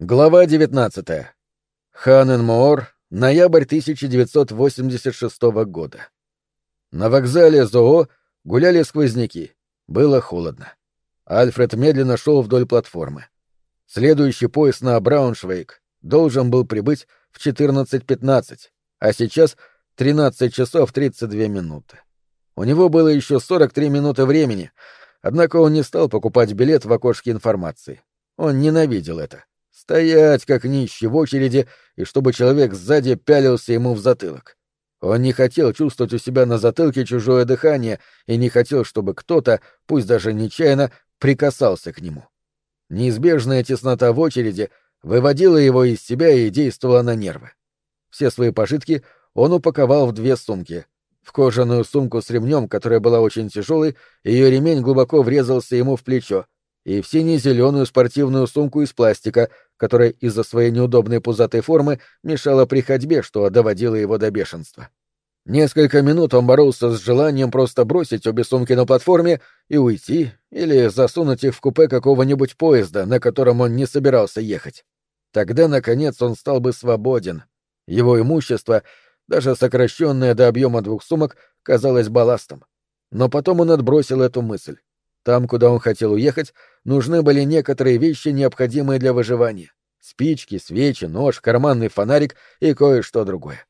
Глава 19. Ханен Моор, ноябрь 1986 года. На вокзале ЗОО гуляли сквозняки. Было холодно. Альфред медленно шел вдоль платформы. Следующий поезд на Брауншвейк должен был прибыть в 14.15, а сейчас 13 часов 32 минуты. У него было еще 43 минуты времени, однако он не стал покупать билет в окошке информации. Он ненавидел это. Стоять, как нищий в очереди, и чтобы человек сзади пялился ему в затылок. Он не хотел чувствовать у себя на затылке чужое дыхание и не хотел, чтобы кто-то, пусть даже нечаянно, прикасался к нему. Неизбежная теснота в очереди выводила его из себя и действовала на нервы. Все свои пожитки он упаковал в две сумки. В кожаную сумку с ремнем, которая была очень тяжелой, ее ремень глубоко врезался ему в плечо, и в сине-зеленую спортивную сумку из пластика, которая из-за своей неудобной пузатой формы мешала при ходьбе, что доводило его до бешенства. Несколько минут он боролся с желанием просто бросить обе сумки на платформе и уйти, или засунуть их в купе какого-нибудь поезда, на котором он не собирался ехать. Тогда, наконец, он стал бы свободен. Его имущество, даже сокращенное до объема двух сумок, казалось балластом. Но потом он отбросил эту мысль. Там, куда он хотел уехать, нужны были некоторые вещи, необходимые для выживания. Спички, свечи, нож, карманный фонарик и кое-что другое.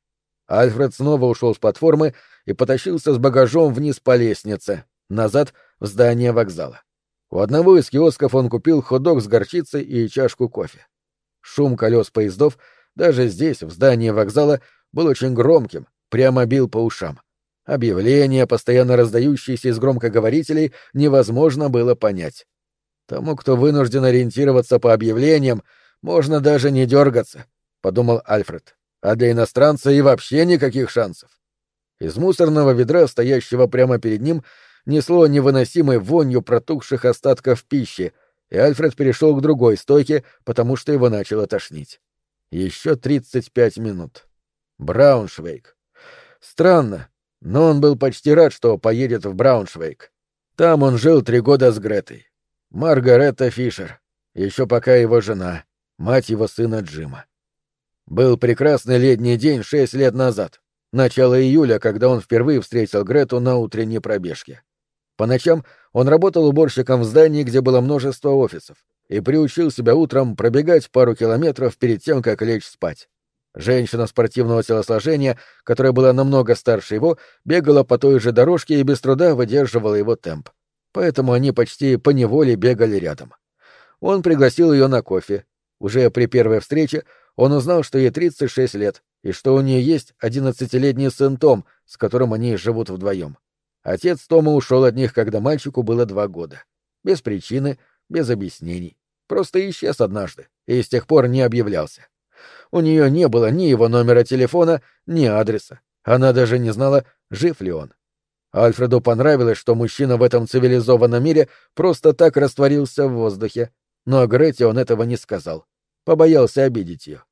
Альфред снова ушел с платформы и потащился с багажом вниз по лестнице, назад в здание вокзала. У одного из киосков он купил ходок с горчицей и чашку кофе. Шум колес поездов даже здесь, в здании вокзала, был очень громким, прямо бил по ушам. Объявления, постоянно раздающиеся из громкоговорителей, невозможно было понять. Тому, кто вынужден ориентироваться по объявлениям, можно даже не дергаться, — подумал Альфред. А для иностранца и вообще никаких шансов. Из мусорного ведра, стоящего прямо перед ним, несло невыносимой вонью протухших остатков пищи, и Альфред перешел к другой стойке, потому что его начало тошнить. Еще тридцать пять минут. Брауншвейк. Странно, но он был почти рад, что поедет в Брауншвейк. Там он жил три года с Гретой. Маргаретта Фишер, еще пока его жена, мать его сына Джима. Был прекрасный летний день шесть лет назад, начало июля, когда он впервые встретил Грету на утренней пробежке. По ночам он работал уборщиком в здании, где было множество офисов, и приучил себя утром пробегать пару километров перед тем, как лечь спать. Женщина спортивного телосложения, которая была намного старше его, бегала по той же дорожке и без труда выдерживала его темп. Поэтому они почти поневоле бегали рядом. Он пригласил ее на кофе. Уже при первой встрече он узнал, что ей 36 лет, и что у нее есть одиннадцатилетний сын Том, с которым они живут вдвоем. Отец Тома ушел от них, когда мальчику было два года. Без причины, без объяснений. Просто исчез однажды и с тех пор не объявлялся. У нее не было ни его номера телефона, ни адреса. Она даже не знала, жив ли он. Альфреду понравилось, что мужчина в этом цивилизованном мире просто так растворился в воздухе, но Грете он этого не сказал. Побоялся обидеть ее.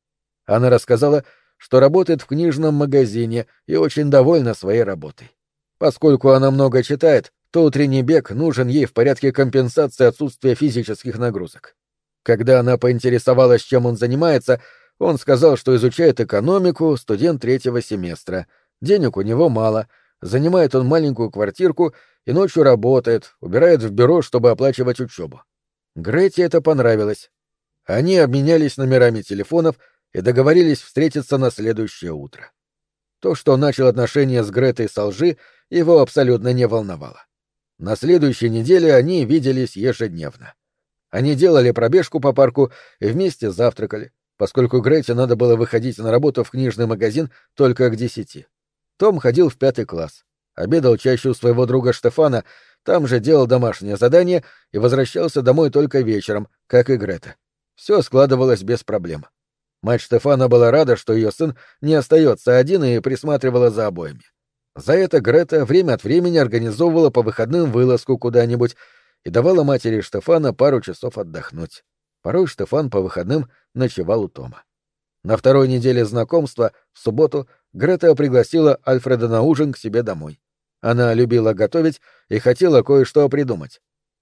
Она рассказала, что работает в книжном магазине и очень довольна своей работой. Поскольку она много читает, то утренний бег нужен ей в порядке компенсации отсутствия физических нагрузок. Когда она поинтересовалась, чем он занимается, он сказал, что изучает экономику, студент третьего семестра. Денег у него мало, занимает он маленькую квартирку и ночью работает, убирает в бюро, чтобы оплачивать учебу. Грете это понравилось. Они обменялись номерами телефонов и договорились встретиться на следующее утро. То, что он начал отношения с Гретой со лжи, его абсолютно не волновало. На следующей неделе они виделись ежедневно. Они делали пробежку по парку и вместе завтракали, поскольку Грете надо было выходить на работу в книжный магазин только к десяти. Том ходил в пятый класс, обедал чаще у своего друга Штефана, там же делал домашнее задание и возвращался домой только вечером, как и Грета. Все складывалось без проблем. Мать Штефана была рада, что ее сын не остается один и присматривала за обоими. За это Грета время от времени организовывала по выходным вылазку куда-нибудь и давала матери Штефана пару часов отдохнуть. Порой Штефан по выходным ночевал у Тома. На второй неделе знакомства, в субботу, Грета пригласила Альфреда на ужин к себе домой. Она любила готовить и хотела кое-что придумать.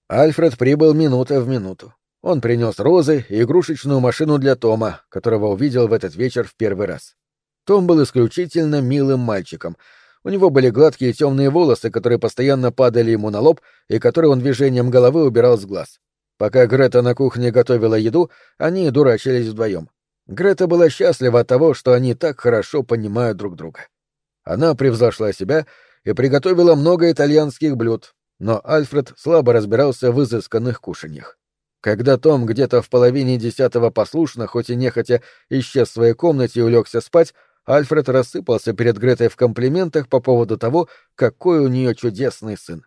Альфред прибыл минута в минуту. Он принес розы и игрушечную машину для Тома, которого увидел в этот вечер в первый раз. Том был исключительно милым мальчиком. У него были гладкие темные волосы, которые постоянно падали ему на лоб и которые он движением головы убирал с глаз. Пока Грета на кухне готовила еду, они дурачились вдвоем. Грета была счастлива от того, что они так хорошо понимают друг друга. Она превзошла себя и приготовила много итальянских блюд, но Альфред слабо разбирался в изысканных кушаньях. Когда Том где-то в половине десятого послушно, хоть и нехотя, исчез в своей комнате и улегся спать, Альфред рассыпался перед Гретой в комплиментах по поводу того, какой у нее чудесный сын.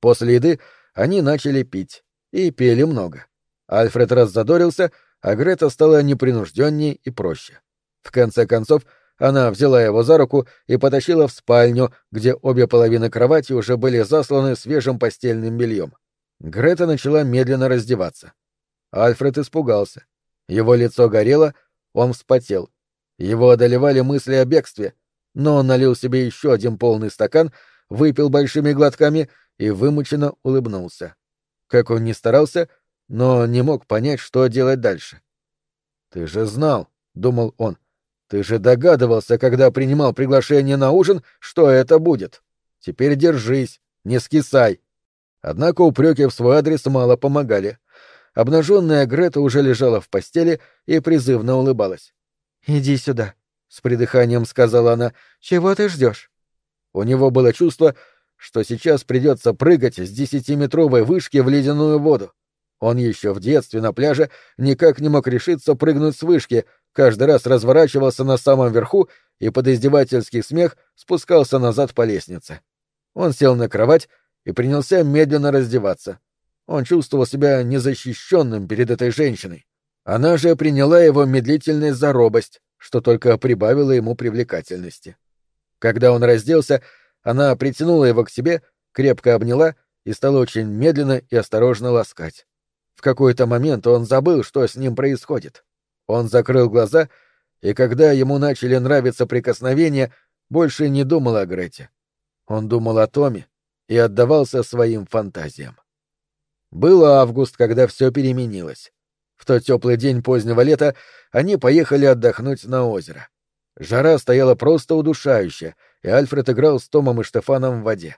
После еды они начали пить. И пели много. Альфред раззадорился, а Грета стала непринужденнее и проще. В конце концов, она взяла его за руку и потащила в спальню, где обе половины кровати уже были засланы свежим постельным бельем. Грета начала медленно раздеваться. Альфред испугался. Его лицо горело, он вспотел. Его одолевали мысли о бегстве, но он налил себе еще один полный стакан, выпил большими глотками и вымученно улыбнулся. Как он ни старался, но не мог понять, что делать дальше. «Ты же знал», — думал он, — «ты же догадывался, когда принимал приглашение на ужин, что это будет. Теперь держись, не скисай». Однако упреки в свой адрес мало помогали. Обнаженная Грета уже лежала в постели и призывно улыбалась. «Иди сюда», — с придыханием сказала она. «Чего ты ждешь?» У него было чувство, что сейчас придется прыгать с десятиметровой вышки в ледяную воду. Он еще в детстве на пляже никак не мог решиться прыгнуть с вышки, каждый раз разворачивался на самом верху и под издевательский смех спускался назад по лестнице. Он сел на кровать и принялся медленно раздеваться. Он чувствовал себя незащищенным перед этой женщиной. Она же приняла его медлительность за робость, что только прибавило ему привлекательности. Когда он разделся, она притянула его к себе, крепко обняла и стала очень медленно и осторожно ласкать. В какой-то момент он забыл, что с ним происходит. Он закрыл глаза, и когда ему начали нравиться прикосновения, больше не думал о Грете. Он думал о Томе и отдавался своим фантазиям. Был август, когда все переменилось. В тот теплый день позднего лета они поехали отдохнуть на озеро. Жара стояла просто удушающая, и Альфред играл с Томом и Штефаном в воде.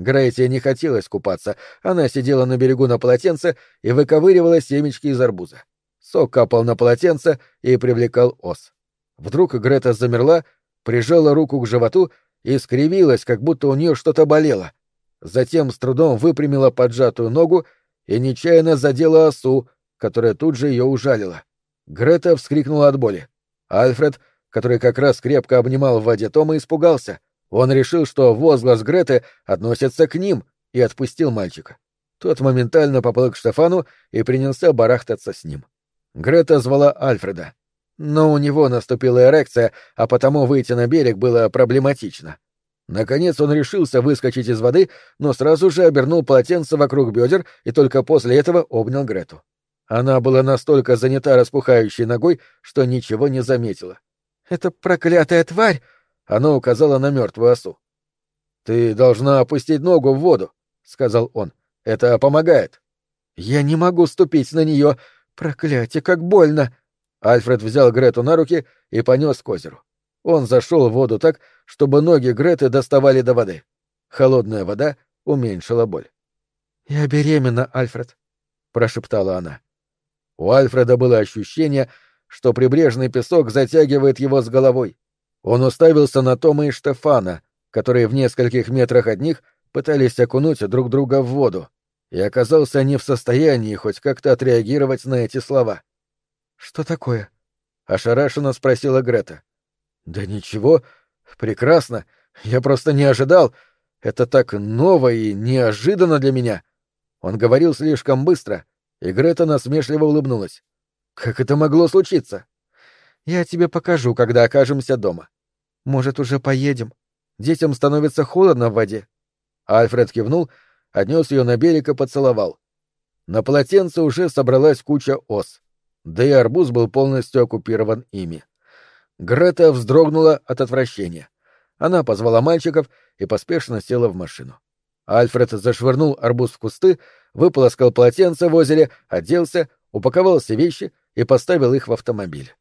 Грейте не хотелось купаться, она сидела на берегу на полотенце и выковыривала семечки из арбуза. Сок капал на полотенце и привлекал ос. Вдруг Грета замерла, прижала руку к животу и скривилась, как будто у нее что-то болело. Затем с трудом выпрямила поджатую ногу и нечаянно задела осу, которая тут же ее ужалила. Грета вскрикнула от боли. Альфред который как раз крепко обнимал в воде Тома, испугался. Он решил, что возглас Греты относится к ним, и отпустил мальчика. Тот моментально поплыл к Штефану и принялся барахтаться с ним. Грета звала Альфреда. Но у него наступила эрекция, а потому выйти на берег было проблематично. Наконец он решился выскочить из воды, но сразу же обернул полотенце вокруг бедер и только после этого обнял Грету. Она была настолько занята распухающей ногой, что ничего не заметила. «Это проклятая тварь!» — она указала на мертвую осу. «Ты должна опустить ногу в воду», — сказал он. «Это помогает». «Я не могу ступить на нее. Проклятие, как больно!» Альфред взял Грету на руки и понес к озеру. Он зашел в воду так, чтобы ноги Греты доставали до воды. Холодная вода уменьшила боль. «Я беременна, Альфред», — прошептала она. У Альфреда было ощущение, что прибрежный песок затягивает его с головой. Он уставился на Тома и Штефана, которые в нескольких метрах от них пытались окунуть друг друга в воду, и оказался не в состоянии хоть как-то отреагировать на эти слова. «Что такое?» — ошарашенно спросила Грета. «Да ничего. Прекрасно. Я просто не ожидал. Это так ново и неожиданно для меня». Он говорил слишком быстро, и Грета насмешливо улыбнулась. Как это могло случиться? Я тебе покажу, когда окажемся дома. Может, уже поедем? Детям становится холодно в воде. Альфред кивнул, отнес ее на берег и поцеловал. На полотенце уже собралась куча ос. Да и арбуз был полностью оккупирован ими. Грета вздрогнула от отвращения. Она позвала мальчиков и поспешно села в машину. Альфред зашвырнул арбуз в кусты, выполоскал полотенце в озере, оделся, упаковал все вещи и поставил их в автомобиль.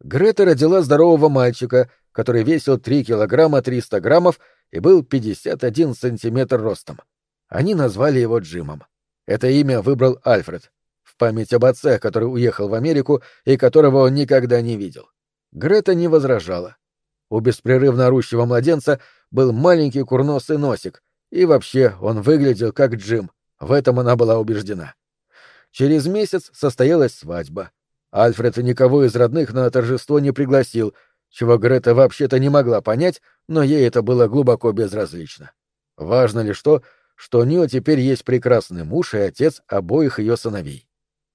Грета родила здорового мальчика, который весил 3 килограмма 300 граммов и был 51 сантиметр ростом. Они назвали его Джимом. Это имя выбрал Альфред, в память об отце, который уехал в Америку и которого он никогда не видел. Грета не возражала. У беспрерывно орущего младенца был маленький курносый носик, и вообще он выглядел как Джим, в этом она была убеждена. Через месяц состоялась свадьба. Альфред никого из родных на торжество не пригласил, чего Грета вообще-то не могла понять, но ей это было глубоко безразлично. Важно лишь то, что у нее теперь есть прекрасный муж и отец обоих ее сыновей.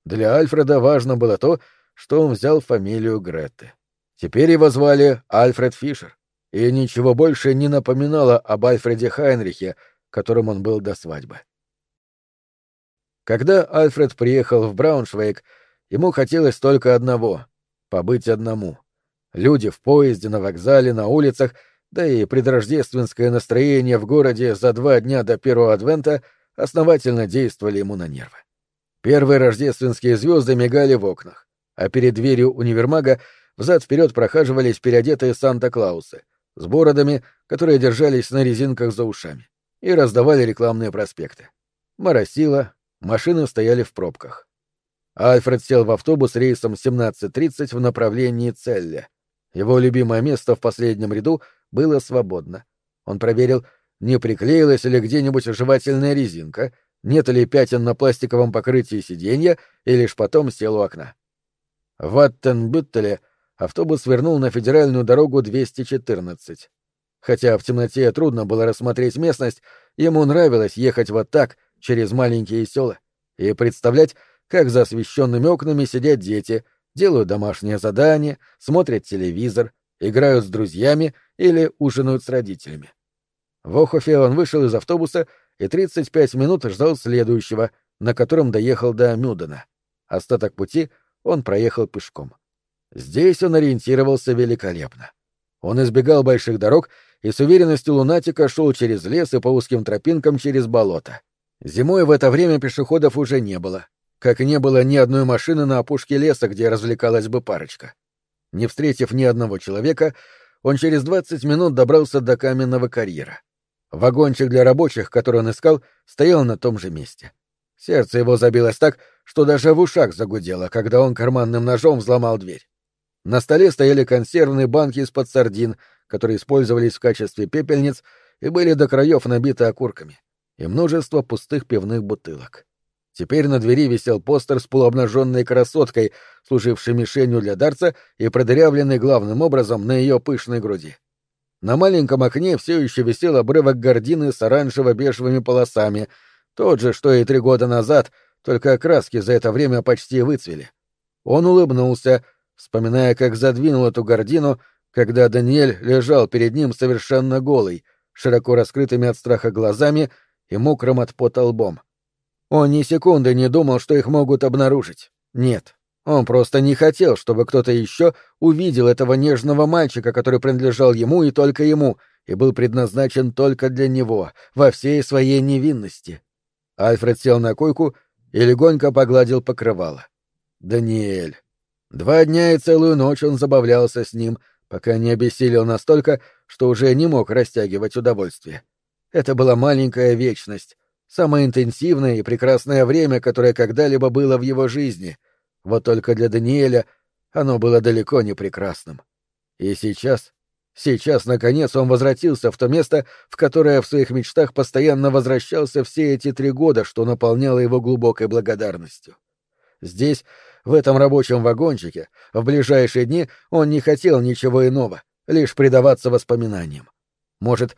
Для Альфреда важно было то, что он взял фамилию Греты. Теперь его звали Альфред Фишер, и ничего больше не напоминало об Альфреде Хайнрихе, которым он был до свадьбы. Когда Альфред приехал в Брауншвейг, ему хотелось только одного — побыть одному. Люди в поезде, на вокзале, на улицах, да и предрождественское настроение в городе за два дня до первого адвента основательно действовали ему на нервы. Первые рождественские звезды мигали в окнах, а перед дверью универмага взад-вперед прохаживались переодетые Санта-Клаусы с бородами, которые держались на резинках за ушами, и раздавали рекламные проспекты. Моросило, машины стояли в пробках. Альфред сел в автобус рейсом 17.30 в направлении Целля. Его любимое место в последнем ряду было свободно. Он проверил, не приклеилась ли где-нибудь жевательная резинка, нет ли пятен на пластиковом покрытии сиденья, и лишь потом сел у окна. В Аттенбюттеле автобус свернул на федеральную дорогу 214. Хотя в темноте трудно было рассмотреть местность, ему нравилось ехать вот так, через маленькие села, и представлять, как за освещенными окнами сидят дети, делают домашнее задание, смотрят телевизор, играют с друзьями или ужинают с родителями. В Охофе он вышел из автобуса и 35 минут ждал следующего, на котором доехал до Мюдена. Остаток пути он проехал пешком. Здесь он ориентировался великолепно. Он избегал больших дорог и с уверенностью лунатика шел через лес и по узким тропинкам через болото. Зимой в это время пешеходов уже не было, как не было ни одной машины на опушке леса, где развлекалась бы парочка. Не встретив ни одного человека, он через двадцать минут добрался до каменного карьера. Вагончик для рабочих, который он искал, стоял на том же месте. Сердце его забилось так, что даже в ушах загудело, когда он карманным ножом взломал дверь. На столе стояли консервные банки из-под сардин, которые использовались в качестве пепельниц и были до краев набиты окурками и множество пустых пивных бутылок. Теперь на двери висел постер с полуобнаженной красоткой, служившей мишенью для дарца и продырявленной главным образом на ее пышной груди. На маленьком окне все еще висел обрывок гардины с оранжево-бежевыми полосами, тот же, что и три года назад, только краски за это время почти выцвели. Он улыбнулся, вспоминая, как задвинул эту гардину, когда Даниэль лежал перед ним совершенно голый, широко раскрытыми от страха глазами и мокрым от пота лбом. Он ни секунды не думал, что их могут обнаружить. Нет, он просто не хотел, чтобы кто-то еще увидел этого нежного мальчика, который принадлежал ему и только ему, и был предназначен только для него, во всей своей невинности. Альфред сел на койку и легонько погладил покрывало. Даниэль. Два дня и целую ночь он забавлялся с ним, пока не обессилел настолько, что уже не мог растягивать удовольствие. Это была маленькая вечность, самое интенсивное и прекрасное время, которое когда-либо было в его жизни. Вот только для Даниэля оно было далеко не прекрасным. И сейчас, сейчас, наконец, он возвратился в то место, в которое в своих мечтах постоянно возвращался все эти три года, что наполняло его глубокой благодарностью. Здесь, в этом рабочем вагончике, в ближайшие дни он не хотел ничего иного, лишь предаваться воспоминаниям. Может,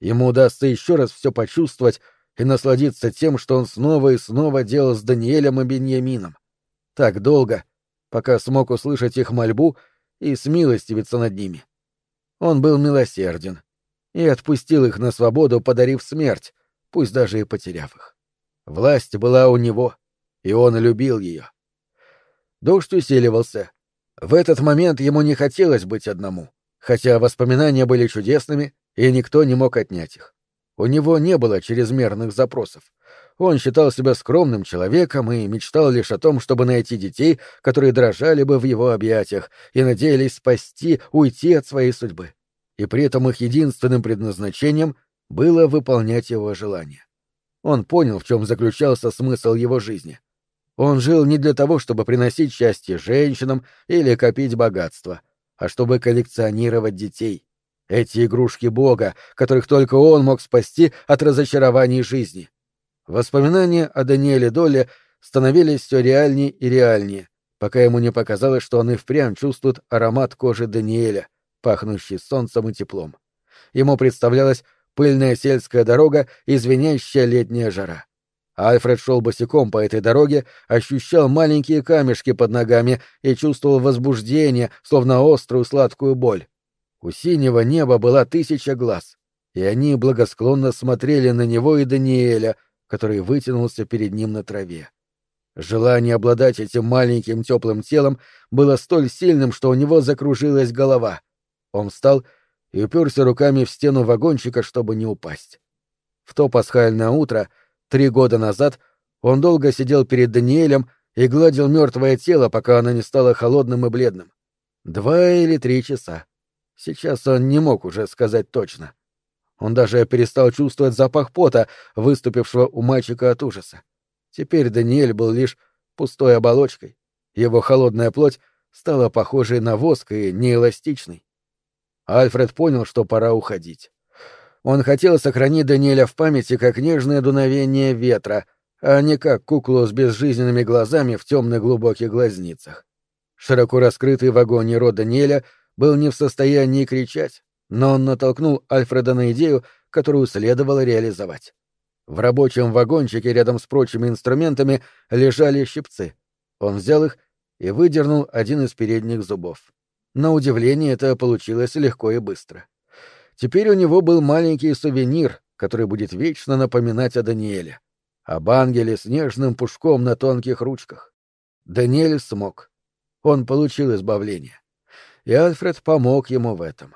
Ему удастся еще раз все почувствовать и насладиться тем, что он снова и снова делал с Даниэлем и Беньямином. Так долго, пока смог услышать их мольбу и смилостивиться над ними. Он был милосерден и отпустил их на свободу, подарив смерть, пусть даже и потеряв их. Власть была у него, и он любил ее. Дождь усиливался. В этот момент ему не хотелось быть одному, хотя воспоминания были чудесными и никто не мог отнять их. У него не было чрезмерных запросов. Он считал себя скромным человеком и мечтал лишь о том, чтобы найти детей, которые дрожали бы в его объятиях и надеялись спасти, уйти от своей судьбы. И при этом их единственным предназначением было выполнять его желания. Он понял, в чем заключался смысл его жизни. Он жил не для того, чтобы приносить счастье женщинам или копить богатство, а чтобы коллекционировать детей. Эти игрушки Бога, которых только он мог спасти от разочарований жизни. Воспоминания о Даниэле Доле становились все реальнее и реальнее, пока ему не показалось, что он и впрямь чувствует аромат кожи Даниэля, пахнущий солнцем и теплом. Ему представлялась пыльная сельская дорога и звенящая летняя жара. Альфред шел босиком по этой дороге, ощущал маленькие камешки под ногами и чувствовал возбуждение, словно острую сладкую боль. У синего неба была тысяча глаз, и они благосклонно смотрели на него и Даниэля, который вытянулся перед ним на траве. Желание обладать этим маленьким теплым телом было столь сильным, что у него закружилась голова. Он встал и уперся руками в стену вагончика, чтобы не упасть. В то пасхальное утро, три года назад, он долго сидел перед Даниэлем и гладил мертвое тело, пока оно не стало холодным и бледным. Два или три часа. Сейчас он не мог уже сказать точно. Он даже перестал чувствовать запах пота, выступившего у мальчика от ужаса. Теперь Даниэль был лишь пустой оболочкой. Его холодная плоть стала похожей на воск и неэластичной. Альфред понял, что пора уходить. Он хотел сохранить Даниэля в памяти как нежное дуновение ветра, а не как куклу с безжизненными глазами в темных глубоких глазницах. Широко раскрытый в агонии рот Даниэля был не в состоянии кричать, но он натолкнул Альфреда на идею, которую следовало реализовать. В рабочем вагончике рядом с прочими инструментами лежали щипцы. Он взял их и выдернул один из передних зубов. На удивление это получилось легко и быстро. Теперь у него был маленький сувенир, который будет вечно напоминать о Даниэле. Об ангеле с нежным пушком на тонких ручках. Даниэль смог. Он получил избавление и Альфред помог ему в этом.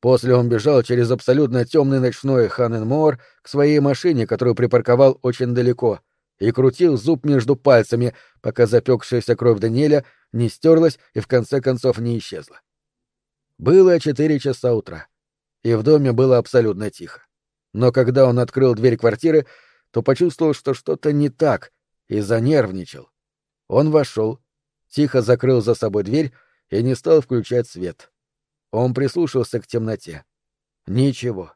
После он бежал через абсолютно темный ночной Ханненмор к своей машине, которую припарковал очень далеко, и крутил зуб между пальцами, пока запекшаяся кровь Даниэля не стерлась и в конце концов не исчезла. Было четыре часа утра, и в доме было абсолютно тихо. Но когда он открыл дверь квартиры, то почувствовал, что что-то не так, и занервничал. Он вошел, тихо закрыл за собой дверь и не стал включать свет. Он прислушался к темноте. Ничего.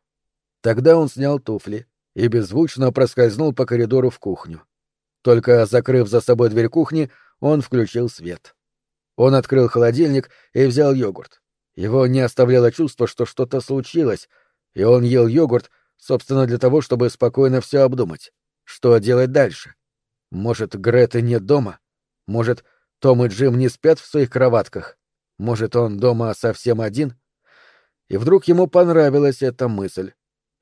Тогда он снял туфли и беззвучно проскользнул по коридору в кухню. Только закрыв за собой дверь кухни, он включил свет. Он открыл холодильник и взял йогурт. Его не оставляло чувство, что что-то случилось, и он ел йогурт, собственно, для того, чтобы спокойно все обдумать. Что делать дальше? Может, Греты нет дома? Может, том и Джим не спят в своих кроватках? Может, он дома совсем один? И вдруг ему понравилась эта мысль.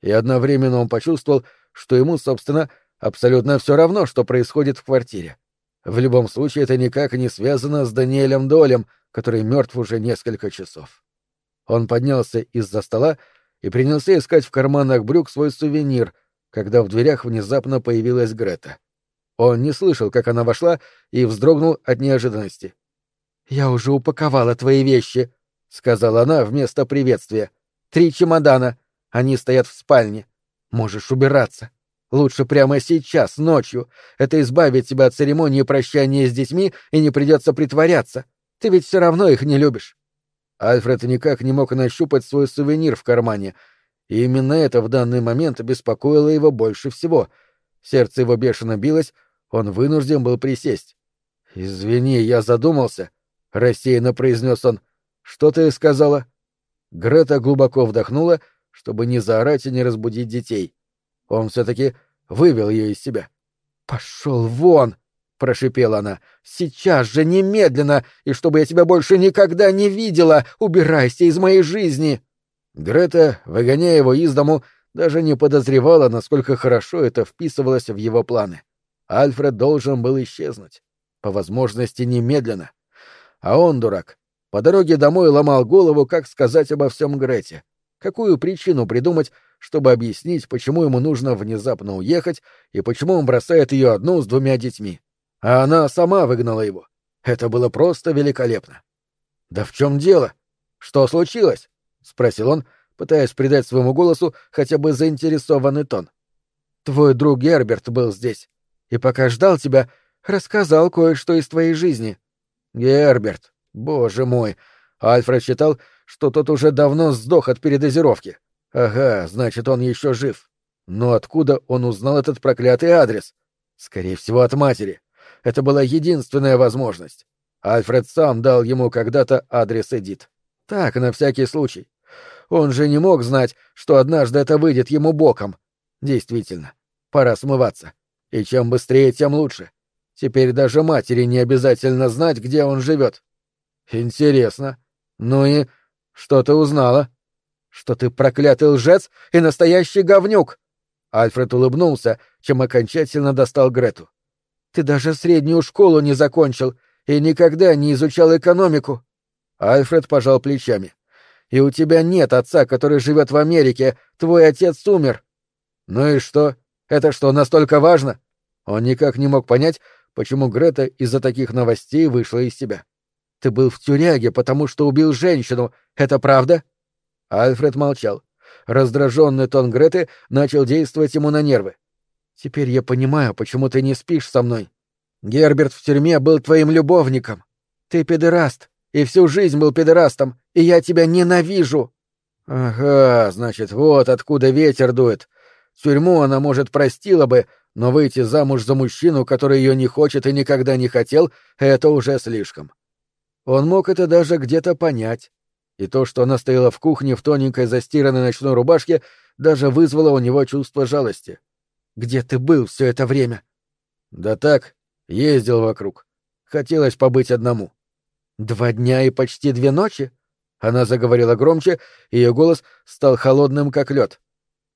И одновременно он почувствовал, что ему, собственно, абсолютно все равно, что происходит в квартире. В любом случае, это никак не связано с Даниэлем Долем, который мертв уже несколько часов. Он поднялся из-за стола и принялся искать в карманах брюк свой сувенир, когда в дверях внезапно появилась Грета. Он не слышал, как она вошла, и вздрогнул от неожиданности. «Я уже упаковала твои вещи», — сказала она вместо приветствия. «Три чемодана. Они стоят в спальне. Можешь убираться. Лучше прямо сейчас, ночью. Это избавит тебя от церемонии прощания с детьми и не придется притворяться. Ты ведь все равно их не любишь». Альфред никак не мог нащупать свой сувенир в кармане, и именно это в данный момент беспокоило его больше всего. Сердце его бешено билось, он вынужден был присесть. «Извини, я задумался», — рассеянно произнес он. «Что ты сказала?» Грета глубоко вдохнула, чтобы не заорать и не разбудить детей. Он все-таки вывел ее из себя. «Пошел вон!» — прошипела она. «Сейчас же, немедленно! И чтобы я тебя больше никогда не видела! Убирайся из моей жизни!» Грета, выгоняя его из дому, даже не подозревала, насколько хорошо это вписывалось в его планы. Альфред должен был исчезнуть. По возможности немедленно. А он, дурак, по дороге домой ломал голову, как сказать обо всем Грете. Какую причину придумать, чтобы объяснить, почему ему нужно внезапно уехать и почему он бросает ее одну с двумя детьми? А она сама выгнала его. Это было просто великолепно. «Да в чем дело? Что случилось?» — спросил он, пытаясь придать своему голосу хотя бы заинтересованный тон. «Твой друг Герберт был здесь, и пока ждал тебя, рассказал кое-что из твоей жизни». «Герберт, боже мой!» Альфред считал, что тот уже давно сдох от передозировки. Ага, значит, он еще жив. Но откуда он узнал этот проклятый адрес? Скорее всего, от матери. Это была единственная возможность. Альфред сам дал ему когда-то адрес Эдит. Так, на всякий случай. Он же не мог знать, что однажды это выйдет ему боком. Действительно, пора смываться. И чем быстрее, тем лучше. Теперь даже матери не обязательно знать, где он живет. Интересно. Ну и что ты узнала? Что ты проклятый лжец и настоящий говнюк. Альфред улыбнулся, чем окончательно достал Грету. Ты даже среднюю школу не закончил и никогда не изучал экономику. Альфред пожал плечами. И у тебя нет отца, который живет в Америке. Твой отец умер. Ну и что? Это что, настолько важно? Он никак не мог понять, почему Грета из-за таких новостей вышла из себя. Ты был в тюряге, потому что убил женщину. Это правда? Альфред молчал. Раздраженный тон Греты начал действовать ему на нервы. Теперь я понимаю, почему ты не спишь со мной. Герберт в тюрьме был твоим любовником. Ты педераст, и всю жизнь был педерастом, и я тебя ненавижу. Ага, значит, вот откуда ветер дует. Тюрьму она, может, простила бы, но выйти замуж за мужчину, который ее не хочет и никогда не хотел, это уже слишком. Он мог это даже где-то понять. И то, что она стояла в кухне в тоненькой застиранной ночной рубашке, даже вызвало у него чувство жалости. «Где ты был все это время?» «Да так, ездил вокруг. Хотелось побыть одному». «Два дня и почти две ночи?» Она заговорила громче, и ее голос стал холодным, как лед.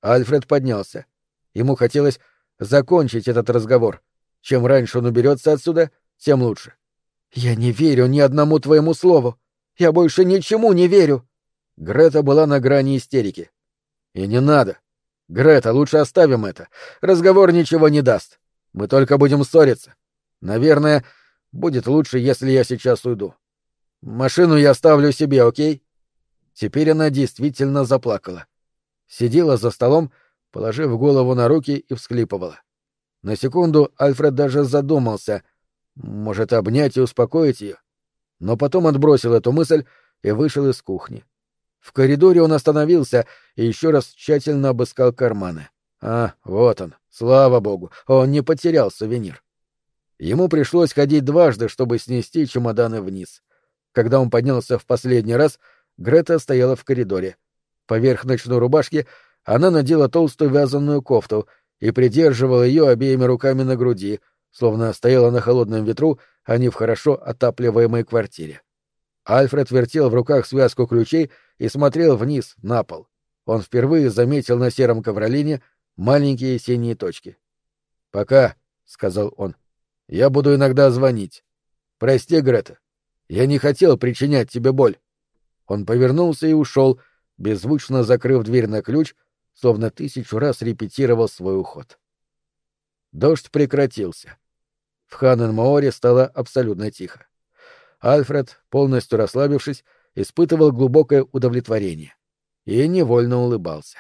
Альфред поднялся. Ему хотелось закончить этот разговор. Чем раньше он уберется отсюда, тем лучше. «Я не верю ни одному твоему слову. Я больше ничему не верю». Грета была на грани истерики. «И не надо. Грета, лучше оставим это. Разговор ничего не даст. Мы только будем ссориться. Наверное, будет лучше, если я сейчас уйду. Машину я оставлю себе, окей?» Теперь она действительно заплакала. Сидела за столом, положив голову на руки и всхлипывала. На секунду Альфред даже задумался — может, обнять и успокоить ее? Но потом отбросил эту мысль и вышел из кухни. В коридоре он остановился и еще раз тщательно обыскал карманы. А, вот он, слава богу, он не потерял сувенир. Ему пришлось ходить дважды, чтобы снести чемоданы вниз. Когда он поднялся в последний раз, Грета стояла в коридоре. Поверх ночной рубашки она надела толстую вязаную кофту и придерживала ее обеими руками на груди, словно стояла на холодном ветру, а не в хорошо отапливаемой квартире. Альфред вертел в руках связку ключей и смотрел вниз, на пол. Он впервые заметил на сером ковролине маленькие синие точки. «Пока», — сказал он, — «я буду иногда звонить. Прости, Грета, я не хотел причинять тебе боль». Он повернулся и ушел, беззвучно закрыв дверь на ключ, словно тысячу раз репетировал свой уход. Дождь прекратился. В Ханнен-Маоре стало абсолютно тихо. Альфред, полностью расслабившись, испытывал глубокое удовлетворение и невольно улыбался.